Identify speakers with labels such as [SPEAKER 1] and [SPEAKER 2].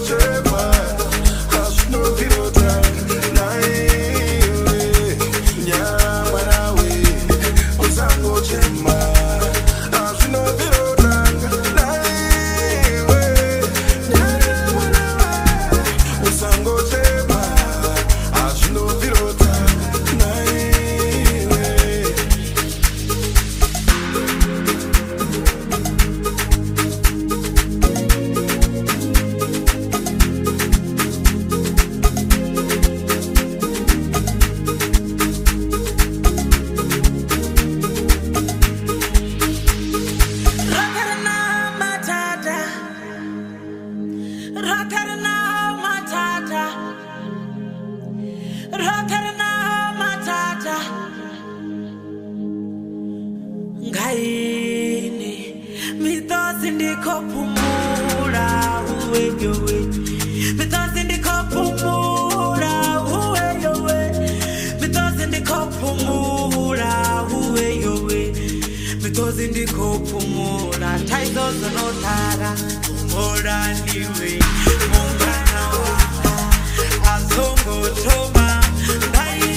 [SPEAKER 1] chama.
[SPEAKER 2] rakarna matata ngaini mithosi ndikopumura uweyowe mithosi ndikopumura uweyowe mithosi ndikopumura uweyowe mithosi ndikopumura taizozonotara kumora ndiwe mungana wanga azongotoma Bye.